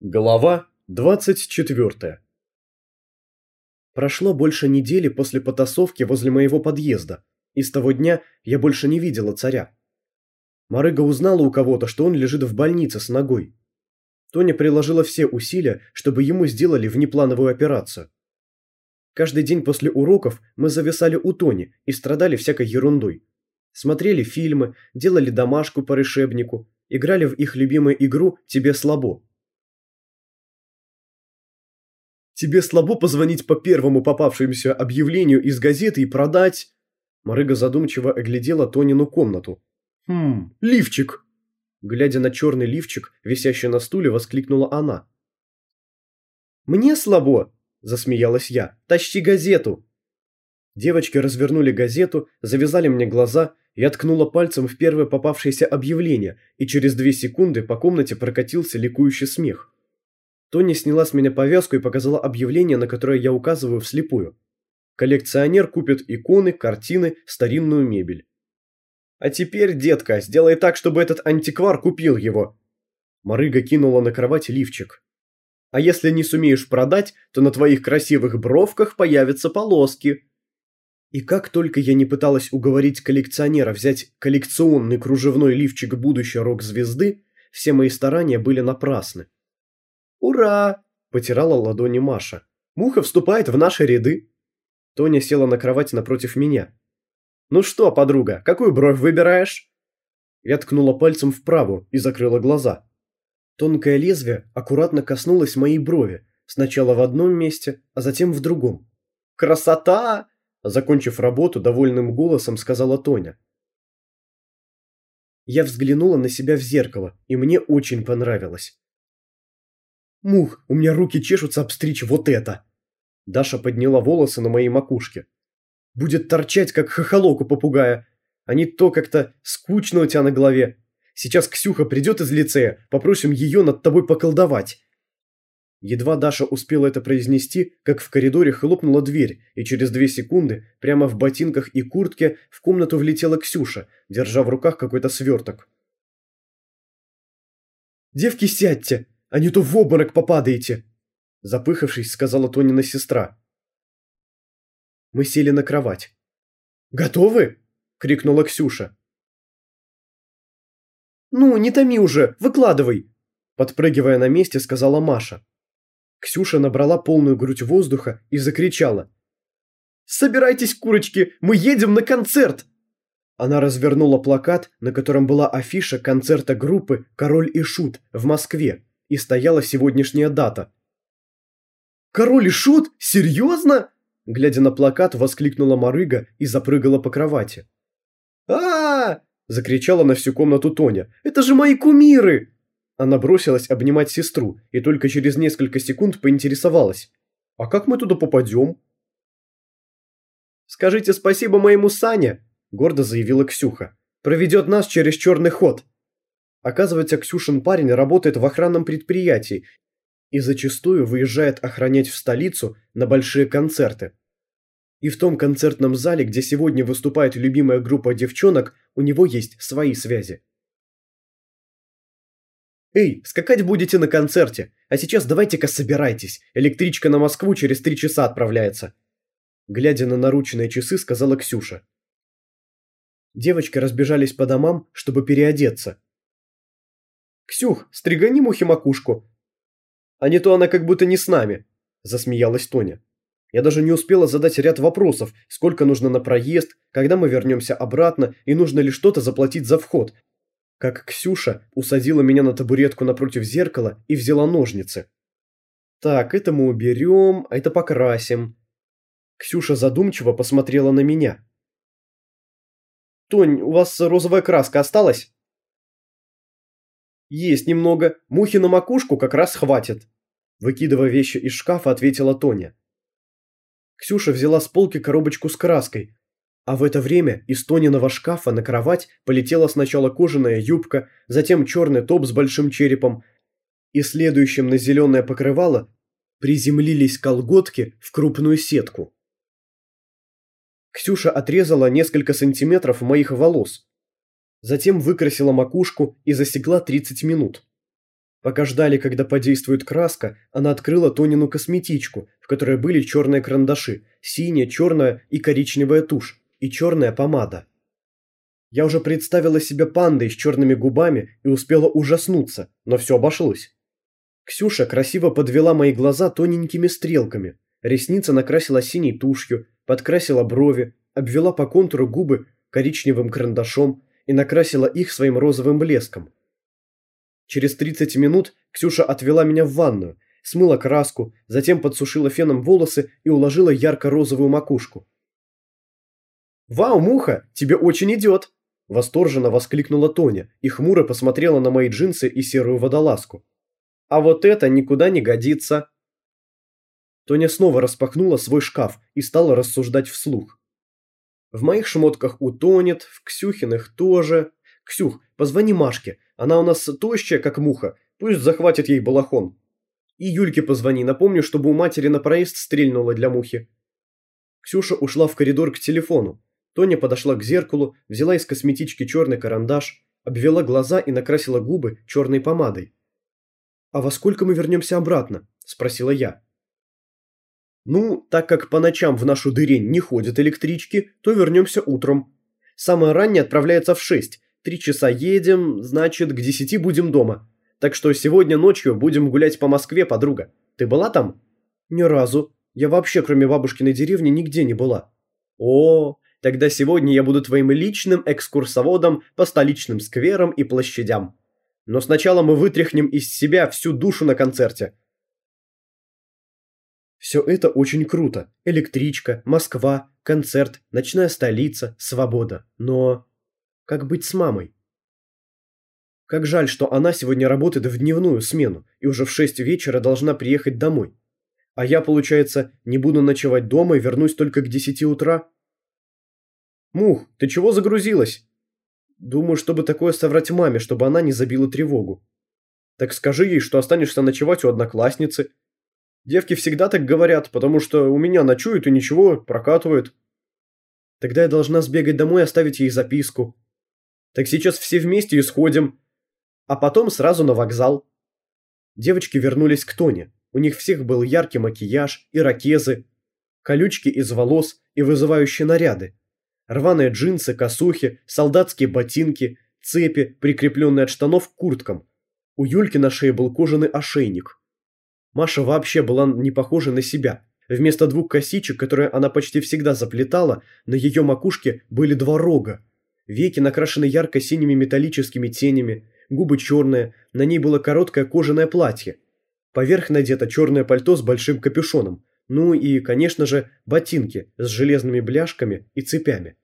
Глава 24 Прошло больше недели после потасовки возле моего подъезда, и с того дня я больше не видела царя. Марыга узнала у кого-то, что он лежит в больнице с ногой. Тоня приложила все усилия, чтобы ему сделали внеплановую операцию. Каждый день после уроков мы зависали у Тони и страдали всякой ерундой. Смотрели фильмы, делали домашку по решебнику, играли в их любимую игру «Тебе слабо». «Тебе слабо позвонить по первому попавшемуся объявлению из газеты и продать...» Марыга задумчиво оглядела Тонину комнату. «Хм, лифчик!» Глядя на черный лифчик, висящий на стуле, воскликнула она. «Мне слабо!» – засмеялась я. «Тащи газету!» Девочки развернули газету, завязали мне глаза, я ткнула пальцем в первое попавшееся объявление, и через две секунды по комнате прокатился ликующий смех. Тони сняла с меня повязку и показала объявление, на которое я указываю вслепую. Коллекционер купит иконы, картины, старинную мебель. А теперь, детка, сделай так, чтобы этот антиквар купил его. Марыга кинула на кровать лифчик. А если не сумеешь продать, то на твоих красивых бровках появятся полоски. И как только я не пыталась уговорить коллекционера взять коллекционный кружевной лифчик будущей рок-звезды, все мои старания были напрасны. «Ура!» – потирала ладони Маша. «Муха вступает в наши ряды!» Тоня села на кровать напротив меня. «Ну что, подруга, какую бровь выбираешь?» Я ткнула пальцем вправо и закрыла глаза. Тонкое лезвие аккуратно коснулось моей брови, сначала в одном месте, а затем в другом. «Красота!» Закончив работу, довольным голосом сказала Тоня. Я взглянула на себя в зеркало, и мне очень понравилось. Мух, у меня руки чешутся обстричь вот это. Даша подняла волосы на моей макушке. Будет торчать, как хохолок у попугая. А не то как-то скучно у тебя на голове. Сейчас Ксюха придет из лицея, попросим ее над тобой поколдовать. Едва Даша успела это произнести, как в коридоре хлопнула дверь, и через две секунды, прямо в ботинках и куртке, в комнату влетела Ксюша, держа в руках какой-то сверток. «Девки, сядьте!» А не то в обморок попадаете!» Запыхавшись, сказала Тонина сестра. Мы сели на кровать. «Готовы?» – крикнула Ксюша. «Ну, не томи уже, выкладывай!» Подпрыгивая на месте, сказала Маша. Ксюша набрала полную грудь воздуха и закричала. «Собирайтесь, курочки, мы едем на концерт!» Она развернула плакат, на котором была афиша концерта группы «Король и Шут» в Москве и стояла сегодняшняя дата. «Король и шут? Серьезно?» Глядя на плакат, воскликнула Марыга и запрыгала по кровати. а, -а, -а закричала на всю комнату Тоня. «Это же мои кумиры!» Она бросилась обнимать сестру и только через несколько секунд поинтересовалась. «А как мы туда попадем?» «Скажите спасибо моему Сане!» – гордо заявила Ксюха. «Проведет нас через черный ход!» Оказывается, Ксюшин парень работает в охранном предприятии и зачастую выезжает охранять в столицу на большие концерты. И в том концертном зале, где сегодня выступает любимая группа девчонок, у него есть свои связи. «Эй, скакать будете на концерте, а сейчас давайте-ка собирайтесь, электричка на Москву через три часа отправляется», глядя на наручные часы, сказала Ксюша. Девочки разбежались по домам, чтобы переодеться, «Ксюх, стригани мухи макушку!» «А не то она как будто не с нами», – засмеялась Тоня. Я даже не успела задать ряд вопросов, сколько нужно на проезд, когда мы вернемся обратно и нужно ли что-то заплатить за вход. Как Ксюша усадила меня на табуретку напротив зеркала и взяла ножницы. Так, это мы уберем, а это покрасим. Ксюша задумчиво посмотрела на меня. «Тонь, у вас розовая краска осталась?» «Есть немного. Мухи на макушку как раз хватит», – выкидывая вещи из шкафа, ответила Тоня. Ксюша взяла с полки коробочку с краской, а в это время из Тониного шкафа на кровать полетела сначала кожаная юбка, затем черный топ с большим черепом, и следующим на зеленое покрывало приземлились колготки в крупную сетку. Ксюша отрезала несколько сантиметров моих волос, затем выкрасила макушку и засекла 30 минут. Пока ждали, когда подействует краска, она открыла Тонину косметичку, в которой были черные карандаши, синяя, черная и коричневая тушь, и черная помада. Я уже представила себя пандой с черными губами и успела ужаснуться, но все обошлось. Ксюша красиво подвела мои глаза тоненькими стрелками, ресницы накрасила синей тушью, подкрасила брови, обвела по контуру губы коричневым карандашом и накрасила их своим розовым блеском. Через 30 минут Ксюша отвела меня в ванную, смыла краску, затем подсушила феном волосы и уложила ярко-розовую макушку. «Вау, муха, тебе очень идет!» Восторженно воскликнула Тоня и хмуро посмотрела на мои джинсы и серую водолазку. «А вот это никуда не годится!» Тоня снова распахнула свой шкаф и стала рассуждать вслух. В моих шмотках утонет, в Ксюхиных тоже. Ксюх, позвони Машке, она у нас тощая, как муха, пусть захватит ей балахон. И Юльке позвони, напомню, чтобы у матери на проезд стрельнула для мухи. Ксюша ушла в коридор к телефону. Тоня подошла к зеркалу, взяла из косметички черный карандаш, обвела глаза и накрасила губы черной помадой. «А во сколько мы вернемся обратно?» – спросила я. «Ну, так как по ночам в нашу дырень не ходят электрички, то вернемся утром. Самое раннее отправляется в шесть. Три часа едем, значит, к десяти будем дома. Так что сегодня ночью будем гулять по Москве, подруга. Ты была там?» «Ни разу. Я вообще, кроме бабушкиной деревни, нигде не была». «О, тогда сегодня я буду твоим личным экскурсоводом по столичным скверам и площадям. Но сначала мы вытряхнем из себя всю душу на концерте. Все это очень круто. Электричка, Москва, концерт, ночная столица, свобода. Но... Как быть с мамой? Как жаль, что она сегодня работает в дневную смену и уже в 6 вечера должна приехать домой. А я, получается, не буду ночевать дома и вернусь только к 10 утра? Мух, ты чего загрузилась? Думаю, чтобы такое соврать маме, чтобы она не забила тревогу. Так скажи ей, что останешься ночевать у одноклассницы, Девки всегда так говорят, потому что у меня ночуют и ничего, прокатывают. Тогда я должна сбегать домой и оставить ей записку. Так сейчас все вместе и сходим. А потом сразу на вокзал. Девочки вернулись к Тоне. У них всех был яркий макияж, и ракезы, колючки из волос и вызывающие наряды. Рваные джинсы, косухи, солдатские ботинки, цепи, прикрепленные от штанов к курткам. У Юльки на шее был кожаный ошейник. Маша вообще была не похожа на себя. Вместо двух косичек, которые она почти всегда заплетала, на ее макушке были два рога. Веки накрашены ярко-синими металлическими тенями, губы черные, на ней было короткое кожаное платье. Поверх надето черное пальто с большим капюшоном. Ну и, конечно же, ботинки с железными бляшками и цепями.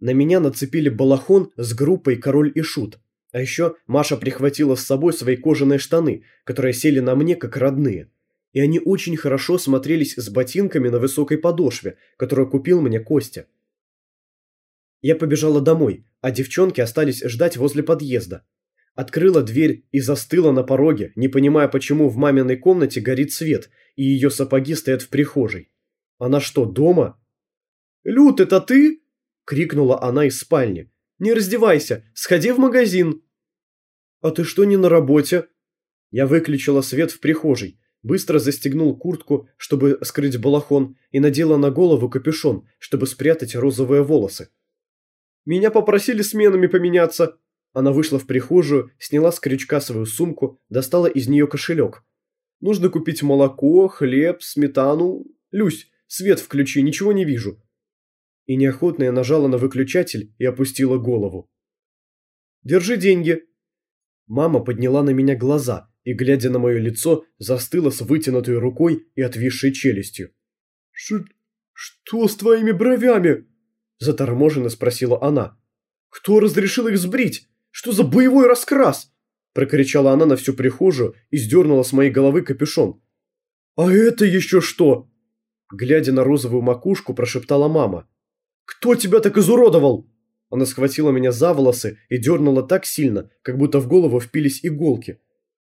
На меня нацепили балахон с группой «Король и Шут», а еще Маша прихватила с собой свои кожаные штаны, которые сели на мне как родные. И они очень хорошо смотрелись с ботинками на высокой подошве, которую купил мне Костя. Я побежала домой, а девчонки остались ждать возле подъезда. Открыла дверь и застыла на пороге, не понимая, почему в маминой комнате горит свет, и ее сапоги стоят в прихожей. Она что, дома? «Люд, это ты?» – крикнула она из спальни. «Не раздевайся, сходи в магазин!» «А ты что не на работе?» Я выключила свет в прихожей, быстро застегнул куртку, чтобы скрыть балахон, и надела на голову капюшон, чтобы спрятать розовые волосы. «Меня попросили сменами поменяться!» Она вышла в прихожую, сняла с крючка свою сумку, достала из нее кошелек. «Нужно купить молоко, хлеб, сметану. Люсь, свет включи, ничего не вижу». И неохотно я нажала на выключатель и опустила голову. «Держи деньги», Мама подняла на меня глаза и, глядя на мое лицо, застыла с вытянутой рукой и отвисшей челюстью. «Ш... что с твоими бровями?» – заторможенно спросила она. «Кто разрешил их сбрить? Что за боевой раскрас?» – прокричала она на всю прихожую и сдернула с моей головы капюшон. «А это еще что?» Глядя на розовую макушку, прошептала мама. «Кто тебя так изуродовал?» Она схватила меня за волосы и дернула так сильно, как будто в голову впились иголки.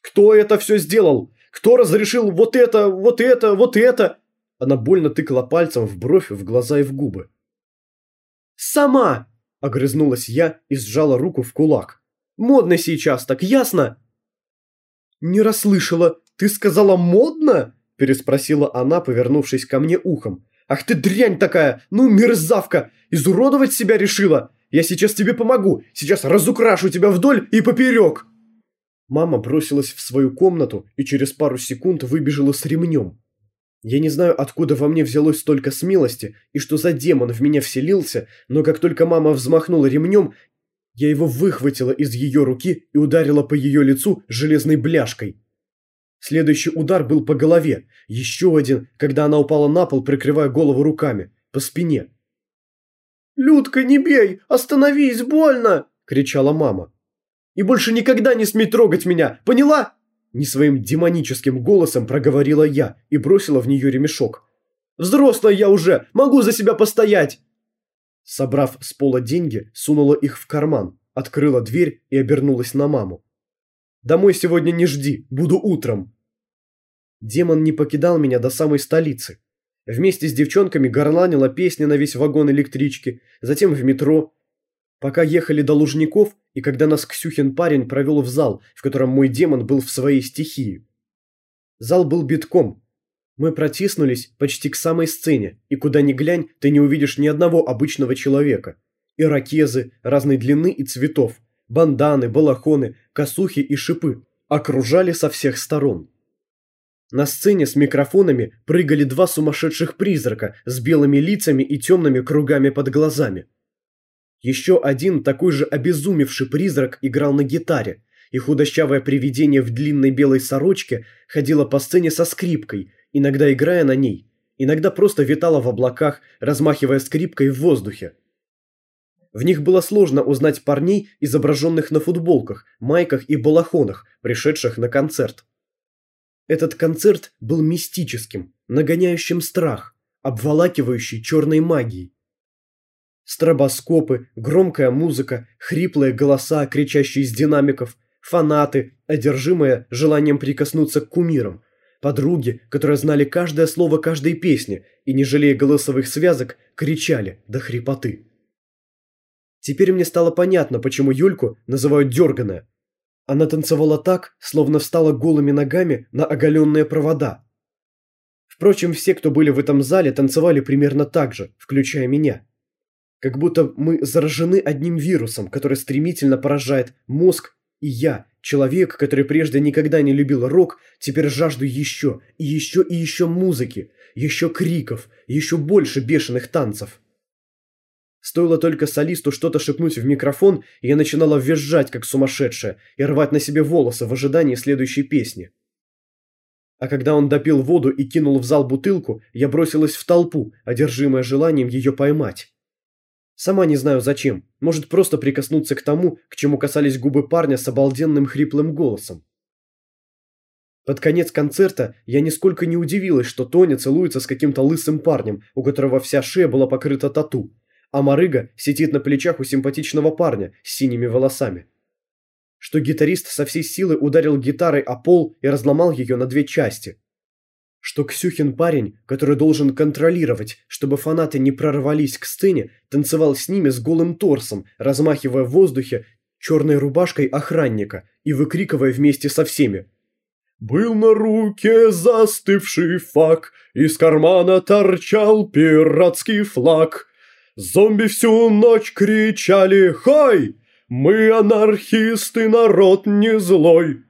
«Кто это все сделал? Кто разрешил вот это, вот это, вот это?» Она больно тыкала пальцем в бровь, в глаза и в губы. «Сама!» – огрызнулась я и сжала руку в кулак. «Модно сейчас, так ясно?» «Не расслышала. Ты сказала модно?» – переспросила она, повернувшись ко мне ухом. «Ах ты дрянь такая! Ну, мерзавка! Изуродовать себя решила! Я сейчас тебе помогу! Сейчас разукрашу тебя вдоль и поперек!» Мама бросилась в свою комнату и через пару секунд выбежала с ремнем. Я не знаю, откуда во мне взялось столько смелости и что за демон в меня вселился, но как только мама взмахнула ремнем, я его выхватила из ее руки и ударила по ее лицу железной бляшкой. Следующий удар был по голове, еще один, когда она упала на пол, прикрывая голову руками, по спине. «Людка, не бей! Остановись, больно!» – кричала мама. «И больше никогда не смей трогать меня, поняла?» Не своим демоническим голосом проговорила я и бросила в нее ремешок. «Взрослая я уже, могу за себя постоять!» Собрав с пола деньги, сунула их в карман, открыла дверь и обернулась на маму. Домой сегодня не жди, буду утром. Демон не покидал меня до самой столицы. Вместе с девчонками горланила песни на весь вагон электрички, затем в метро. Пока ехали до Лужников, и когда нас Ксюхин парень провел в зал, в котором мой демон был в своей стихии. Зал был битком. Мы протиснулись почти к самой сцене, и куда ни глянь, ты не увидишь ни одного обычного человека. Иракезы разной длины и цветов – банданы, балахоны, косухи и шипы окружали со всех сторон. На сцене с микрофонами прыгали два сумасшедших призрака с белыми лицами и темными кругами под глазами. Еще один такой же обезумевший призрак играл на гитаре, и худощавое привидение в длинной белой сорочке ходило по сцене со скрипкой, иногда играя на ней, иногда просто витало в облаках, размахивая скрипкой в воздухе. В них было сложно узнать парней, изображенных на футболках, майках и балахонах, пришедших на концерт. Этот концерт был мистическим, нагоняющим страх, обволакивающий черной магией. Стробоскопы, громкая музыка, хриплые голоса, кричащие из динамиков, фанаты, одержимые желанием прикоснуться к кумирам, подруги, которые знали каждое слово каждой песни и, не жалея голосовых связок, кричали до хрипоты. Теперь мне стало понятно, почему Юльку называют дерганая. Она танцевала так, словно встала голыми ногами на оголенные провода. Впрочем, все, кто были в этом зале, танцевали примерно так же, включая меня. Как будто мы заражены одним вирусом, который стремительно поражает мозг, и я, человек, который прежде никогда не любил рок, теперь жажду еще, и еще, и еще музыки, еще криков, еще больше бешеных танцев. Стоило только солисту что-то шепнуть в микрофон, и я начинала визжать, как сумасшедшая, и рвать на себе волосы в ожидании следующей песни. А когда он допил воду и кинул в зал бутылку, я бросилась в толпу, одержимая желанием ее поймать. Сама не знаю зачем, может просто прикоснуться к тому, к чему касались губы парня с обалденным хриплым голосом. Под конец концерта я нисколько не удивилась, что Тоня целуется с каким-то лысым парнем, у которого вся шея была покрыта тату, а Марыга сидит на плечах у симпатичного парня с синими волосами. Что гитарист со всей силы ударил гитарой о пол и разломал ее на две части. Что Ксюхин парень, который должен контролировать, чтобы фанаты не прорвались к сцене, танцевал с ними с голым торсом, размахивая в воздухе черной рубашкой охранника и выкрикивая вместе со всеми. Был на руке застывший фак, из кармана торчал пиратский флаг. Зомби всю ночь кричали «Хай! Мы анархисты, народ не злой!»